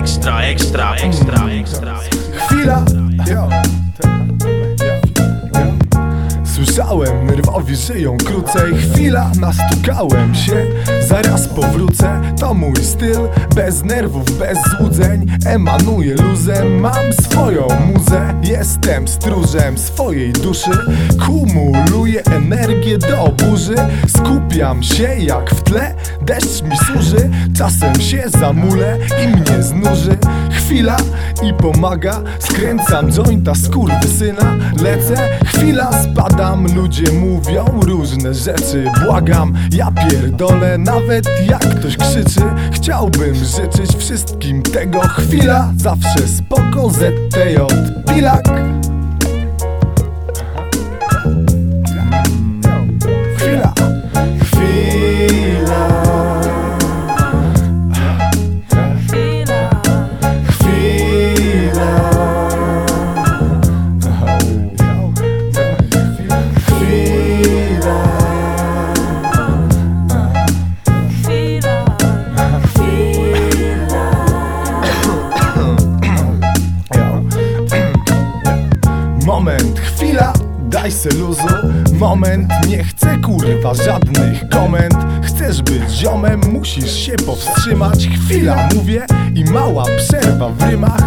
extra, extra, extra, extra. extra. Mówi, żyją krócej. Chwila, nastukałem się Zaraz powrócę. To mój styl Bez nerwów, bez złudzeń. Emanuję luzem Mam swoją muzę. Jestem stróżem swojej duszy. Kumuluję energię do burzy. Skupiam się jak w tle Deszcz mi służy. Czasem się zamulę i mnie znuży Chwila i pomaga Skręcam jointa syna. Lecę, chwila spadam Ludzie mówią różne rzeczy. Błagam, ja pierdolę Nawet jak ktoś krzyczy. Chciałbym życzyć wszystkim tego. Chwila, zawsze spoko ZTJ Pilak Moment, chwila, daj se luzu. Moment, nie chcę kurwa żadnych komend. Chcesz być ziomem, musisz się powstrzymać. Chwila, mówię i mała przerwa w rymach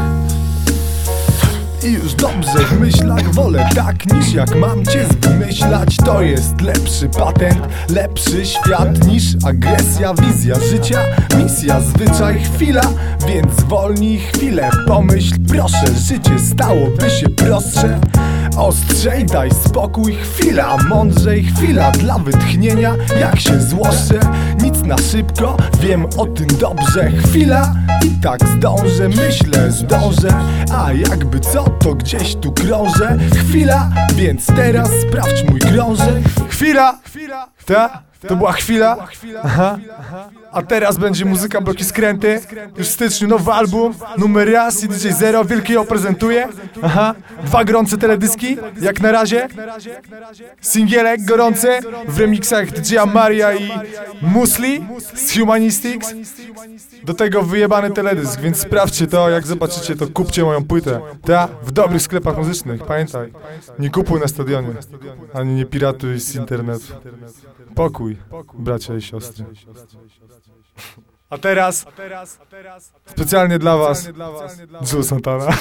i już dobrze w myślach wolę tak niż jak mam cię wymyślać. To jest lepszy patent, lepszy świat niż agresja Wizja życia, misja, zwyczaj, chwila. Więc zwolnij chwilę, pomyśl proszę Życie stałoby się prostsze Ostrzej, daj spokój, chwila Mądrzej, chwila dla wytchnienia. Jak się złoszczę, nic na szybko Wiem o tym dobrze, chwila I tak zdążę, myślę, zdążę. A jakby co, to gdzieś tu krążę. Chwila, więc teraz sprawdź mój krążek. Chwila, ta, to była chwila? Aha. A teraz będzie muzyka Bloki Skręty. Już w styczniu nowy album Numer raz i DJ Zero Wielki ją prezentuje. Aha. Dwa gorące teledyski Jak na razie. Singielek gorący W remixach DJ Maria i Musli Z Humanistics. Do tego wyjebany teledysk Więc sprawdźcie to. Jak zobaczycie to kupcie moją płytę. Ta w dobrych sklepach muzycznych Pamiętaj. Nie kupuj na stadionie Ani nie piratuj z internetu. Pokój, bracia i siostry. A teraz, specjalnie dla was, Joe Santana.